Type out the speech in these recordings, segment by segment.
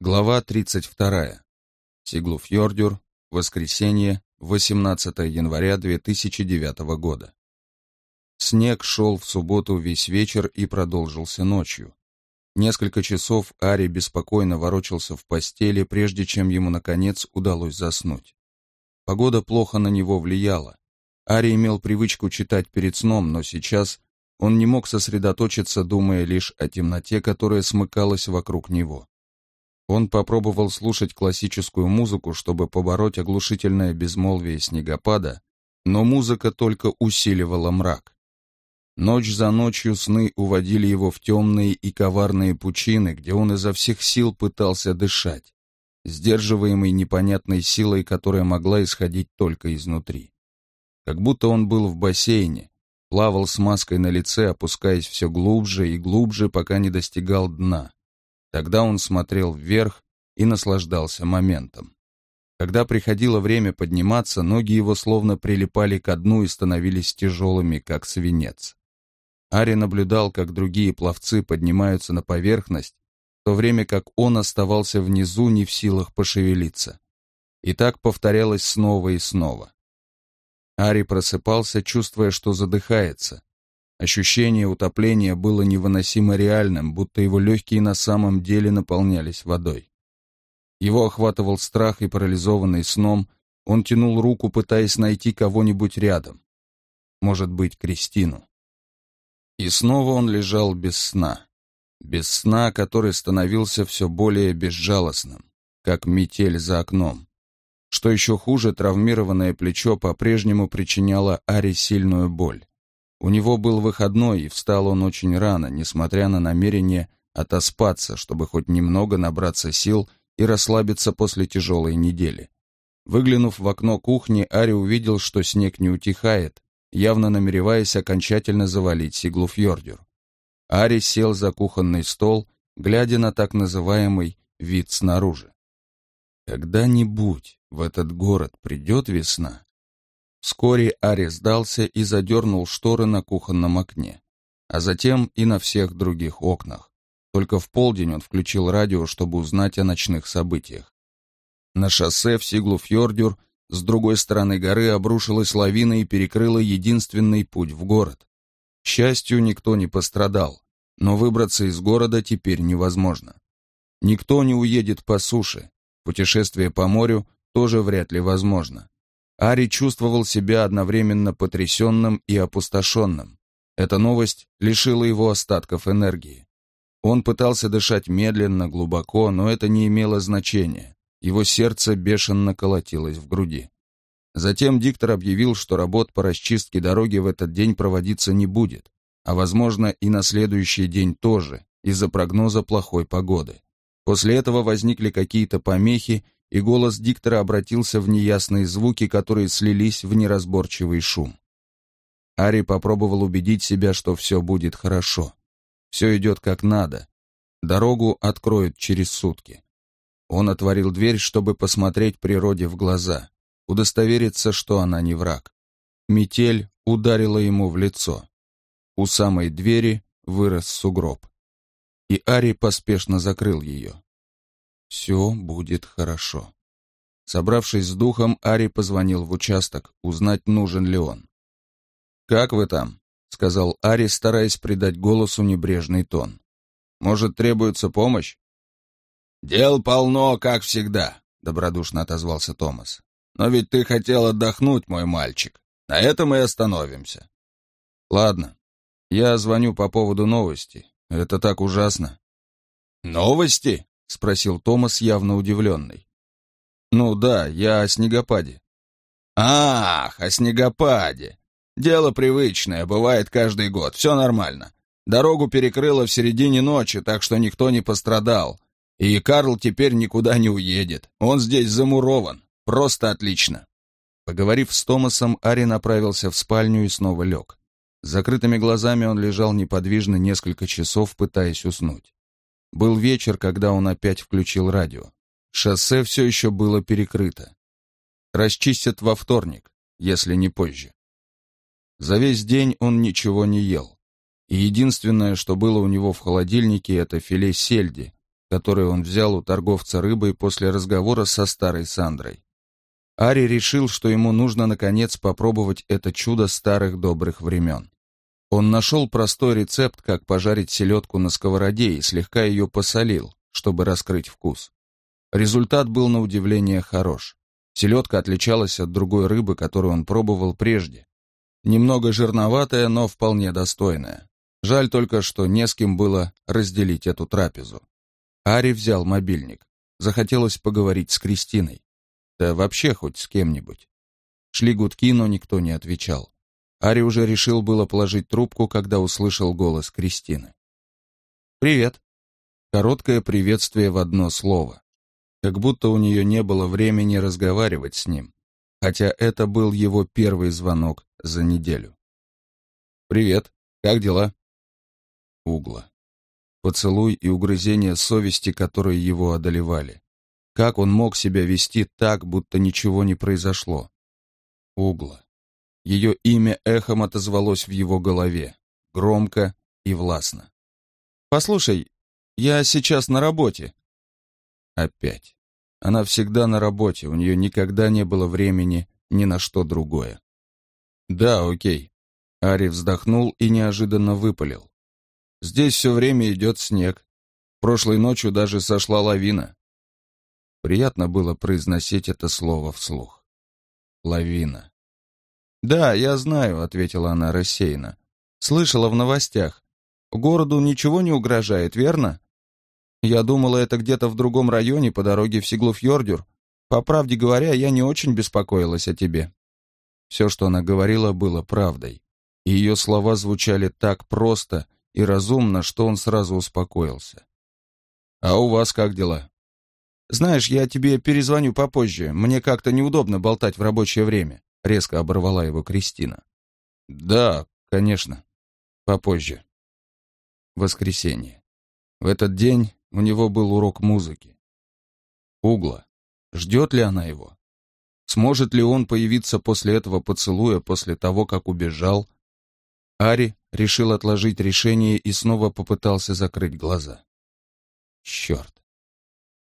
Глава 32. Сиглуфьордюр. Воскресенье, 18 января 2009 года. Снег шел в субботу весь вечер и продолжился ночью. Несколько часов Ари беспокойно ворочался в постели, прежде чем ему, наконец, удалось заснуть. Погода плохо на него влияла. Ари имел привычку читать перед сном, но сейчас он не мог сосредоточиться, думая лишь о темноте, которая смыкалась вокруг него. Он попробовал слушать классическую музыку, чтобы побороть оглушительное безмолвие снегопада, но музыка только усиливала мрак. Ночь за ночью сны уводили его в темные и коварные пучины, где он изо всех сил пытался дышать, сдерживаемый непонятной силой, которая могла исходить только изнутри. Как будто он был в бассейне, плавал с маской на лице, опускаясь все глубже и глубже, пока не достигал дна. Тогда он смотрел вверх и наслаждался моментом. Когда приходило время подниматься, ноги его словно прилипали к дну и становились тяжелыми, как свинец. Ари наблюдал, как другие пловцы поднимаются на поверхность, в то время как он оставался внизу не в силах пошевелиться. И так повторялось снова и снова. Ари просыпался, чувствуя, что задыхается, Ощущение утопления было невыносимо реальным, будто его легкие на самом деле наполнялись водой. Его охватывал страх и парализованный сном, он тянул руку, пытаясь найти кого-нибудь рядом. Может быть, Кристину. И снова он лежал без сна. Без сна, который становился все более безжалостным, как метель за окном. Что еще хуже, травмированное плечо по-прежнему причиняло Аре сильную боль. У него был выходной, и встал он очень рано, несмотря на намерение отоспаться, чтобы хоть немного набраться сил и расслабиться после тяжелой недели. Выглянув в окно кухни, Ари увидел, что снег не утихает, явно намереваясь окончательно завалить Сиглуфьордюр. Ари сел за кухонный стол, глядя на так называемый вид снаружи. Когда-нибудь в этот город придет весна, Вскоре Ари сдался и задернул шторы на кухонном окне, а затем и на всех других окнах. Только в полдень он включил радио, чтобы узнать о ночных событиях. На шоссе в Сиглуфьордюр с другой стороны горы обрушилась лавина и перекрыла единственный путь в город. К счастью, никто не пострадал, но выбраться из города теперь невозможно. Никто не уедет по суше, путешествие по морю тоже вряд ли возможно. Ари чувствовал себя одновременно потрясенным и опустошенным. Эта новость лишила его остатков энергии. Он пытался дышать медленно, глубоко, но это не имело значения. Его сердце бешено колотилось в груди. Затем диктор объявил, что работ по расчистке дороги в этот день проводиться не будет, а, возможно, и на следующий день тоже, из-за прогноза плохой погоды. После этого возникли какие-то помехи, и голос диктора обратился в неясные звуки, которые слились в неразборчивый шум. Ари попробовал убедить себя, что все будет хорошо. Все идет как надо. Дорогу откроют через сутки. Он отворил дверь, чтобы посмотреть природе в глаза, удостовериться, что она не враг. Метель ударила ему в лицо. У самой двери вырос сугроб. И Ари поспешно закрыл ее. Все будет хорошо. Собравшись с духом, Ари позвонил в участок, узнать, нужен ли он. «Как вы там?» — сказал Ари, стараясь придать голосу небрежный тон. «Может, требуется помощь?» «Дел полно, как всегда», — добродушно отозвался Томас. «Но ведь ты хотел отдохнуть, мой мальчик. На этом и остановимся». «Ладно. Я звоню по поводу новости. Это так ужасно». «Новости?» — спросил Томас, явно удивленный. «Ну да, я о снегопаде». «Ах, о снегопаде. Дело привычное, бывает каждый год, все нормально. Дорогу перекрыло в середине ночи, так что никто не пострадал. И Карл теперь никуда не уедет. Он здесь замурован. Просто отлично». Поговорив с Томасом, Ари направился в спальню и снова лег. С закрытыми глазами он лежал неподвижно несколько часов, пытаясь уснуть. Был вечер, когда он опять включил радио. Шоссе все еще было перекрыто. Расчистят во вторник, если не позже. За весь день он ничего не ел. И единственное, что было у него в холодильнике, это филе сельди, который он взял у торговца рыбой после разговора со старой Сандрой. Ари решил, что ему нужно наконец попробовать это чудо старых добрых времен. Он нашел простой рецепт, как пожарить селедку на сковороде и слегка ее посолил, чтобы раскрыть вкус. Результат был на удивление хорош. Селедка отличалась от другой рыбы, которую он пробовал прежде. Немного жирноватая, но вполне достойная. Жаль только, что не с кем было разделить эту трапезу. Ари взял мобильник. Захотелось поговорить с Кристиной. Да вообще хоть с кем-нибудь. Шли гудки, но никто не отвечал. Ари уже решил было положить трубку, когда услышал голос Кристины. «Привет». Короткое приветствие в одно слово. Как будто у нее не было времени разговаривать с ним, хотя это был его первый звонок за неделю. «Привет, как дела?» Угла. Поцелуй и угрызение совести, которые его одолевали. Как он мог себя вести так, будто ничего не произошло? Угла. Ее имя эхом отозвалось в его голове, громко и властно. «Послушай, я сейчас на работе». Опять. Она всегда на работе, у нее никогда не было времени ни на что другое. «Да, окей». Ари вздохнул и неожиданно выпалил. «Здесь все время идет снег. Прошлой ночью даже сошла лавина. Приятно было произносить это слово вслух. Лавина. «Да, я знаю», — ответила она рассеянно. «Слышала в новостях. Городу ничего не угрожает, верно? Я думала, это где-то в другом районе по дороге в Сиглуфьордюр. По правде говоря, я не очень беспокоилась о тебе». Все, что она говорила, было правдой. И ее слова звучали так просто и разумно, что он сразу успокоился. «А у вас как дела?» «Знаешь, я тебе перезвоню попозже. Мне как-то неудобно болтать в рабочее время», — резко оборвала его Кристина. «Да, конечно. Попозже». Воскресенье. В этот день у него был урок музыки. Угла. Ждет ли она его? Сможет ли он появиться после этого поцелуя, после того, как убежал? Ари решил отложить решение и снова попытался закрыть глаза. Черт.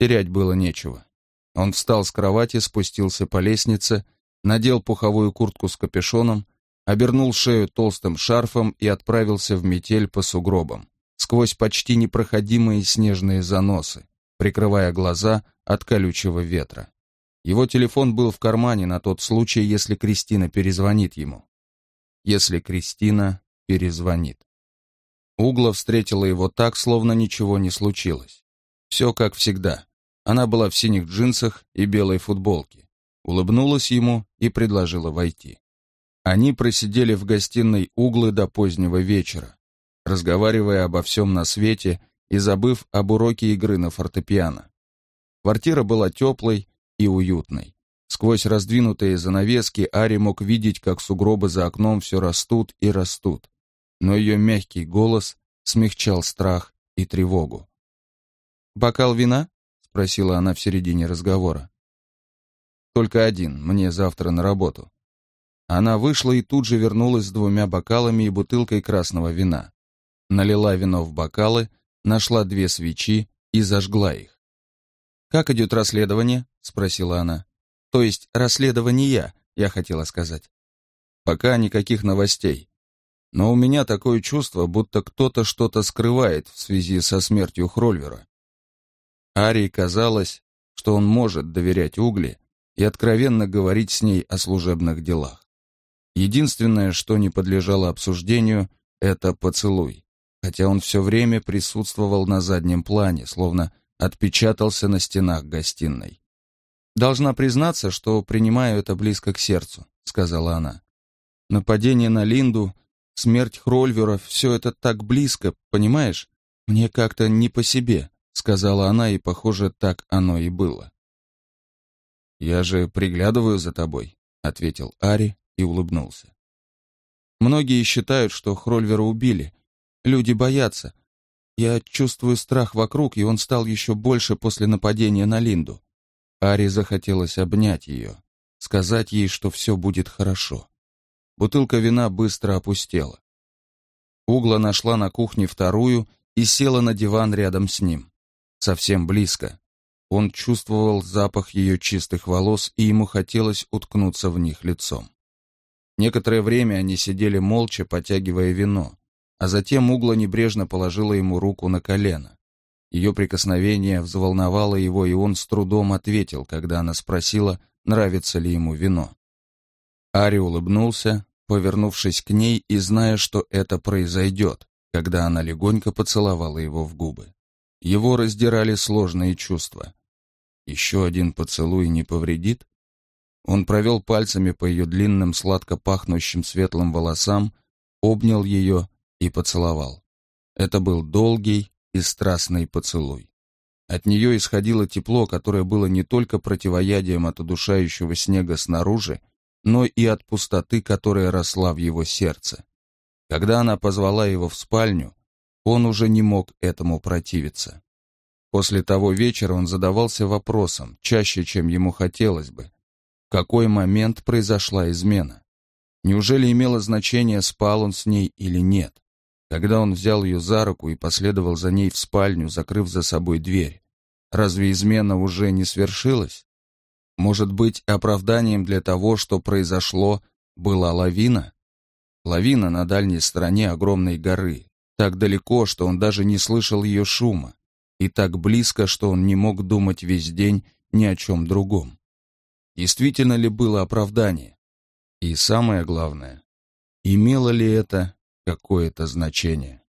Терять было нечего. Он встал с кровати, спустился по лестнице, надел пуховую куртку с капюшоном, обернул шею толстым шарфом и отправился в метель по сугробам, сквозь почти непроходимые снежные заносы, прикрывая глаза от колючего ветра. Его телефон был в кармане на тот случай, если Кристина перезвонит ему. Если Кристина перезвонит. Угла встретила его так, словно ничего не случилось. Все как всегда. Она была в синих джинсах и белой футболке. Улыбнулась ему и предложила войти. Они просидели в гостиной углы до позднего вечера, разговаривая обо всем на свете и забыв об уроке игры на фортепиано. Квартира была теплой и уютной. Сквозь раздвинутые занавески Ари мог видеть, как сугробы за окном все растут и растут, но ее мягкий голос смягчал страх и тревогу. «Бокал вина?» — спросила она в середине разговора. «Только один, мне завтра на работу». Она вышла и тут же вернулась с двумя бокалами и бутылкой красного вина. Налила вино в бокалы, нашла две свечи и зажгла их. «Как идет расследование?» — спросила она. «То есть расследование, я хотела сказать». «Пока никаких новостей. Но у меня такое чувство, будто кто-то что-то скрывает в связи со смертью Хрольвера. Арии казалось, что он может доверять Угли и откровенно говорить с ней о служебных делах. Единственное, что не подлежало обсуждению, это поцелуй, хотя он все время присутствовал на заднем плане, словно отпечатался на стенах гостиной. «Должна признаться, что принимаю это близко к сердцу», — сказала она. «Нападение на Линду, смерть Хрольвера — все это так близко, понимаешь? Мне как-то не по себе сказала она, и, похоже, так оно и было. «Я же приглядываю за тобой», — ответил Ари и улыбнулся. «Многие считают, что Хрольвера убили. Люди боятся. Я чувствую страх вокруг, и он стал еще больше после нападения на Линду». Ари захотелось обнять ее, сказать ей, что все будет хорошо. Бутылка вина быстро опустела. Угла нашла на кухне вторую и села на диван рядом с ним. совсем близко. Он чувствовал запах ее чистых волос, и ему хотелось уткнуться в них лицом. Некоторое время они сидели молча, потягивая вино, а затем Угла небрежно положила ему руку на колено. Ее прикосновение взволновало его, и он с трудом ответил, когда она спросила, нравится ли ему вино. Ари улыбнулся, повернувшись к ней и зная, что это произойдет, когда она легонько поцеловала его в губы. Его раздирали сложные чувства. Еще один поцелуй не повредит? Он провел пальцами по ее длинным, сладко пахнущим светлым волосам, обнял ее и поцеловал. Это был долгий и страстный поцелуй. От нее исходило тепло, которое было не только противоядием от удушающего снега снаружи, но и от пустоты, которая росла в его сердце. Когда она позвала его в спальню, он уже не мог этому противиться. После того вечера он задавался вопросом, чаще, чем ему хотелось бы, в какой момент произошла измена. Неужели имело значение, спал он с ней или нет? Когда он взял ее за руку и последовал за ней в спальню, закрыв за собой дверь, разве измена уже не свершилась? Может быть, оправданием для того, что произошло, была лавина? Лавина на дальней стороне огромной горы, так далеко, что он даже не слышал ее шума, и так близко, что он не мог думать весь день ни о чем другом. Действительно ли было оправдание? И самое главное, имело ли это какое-то значение?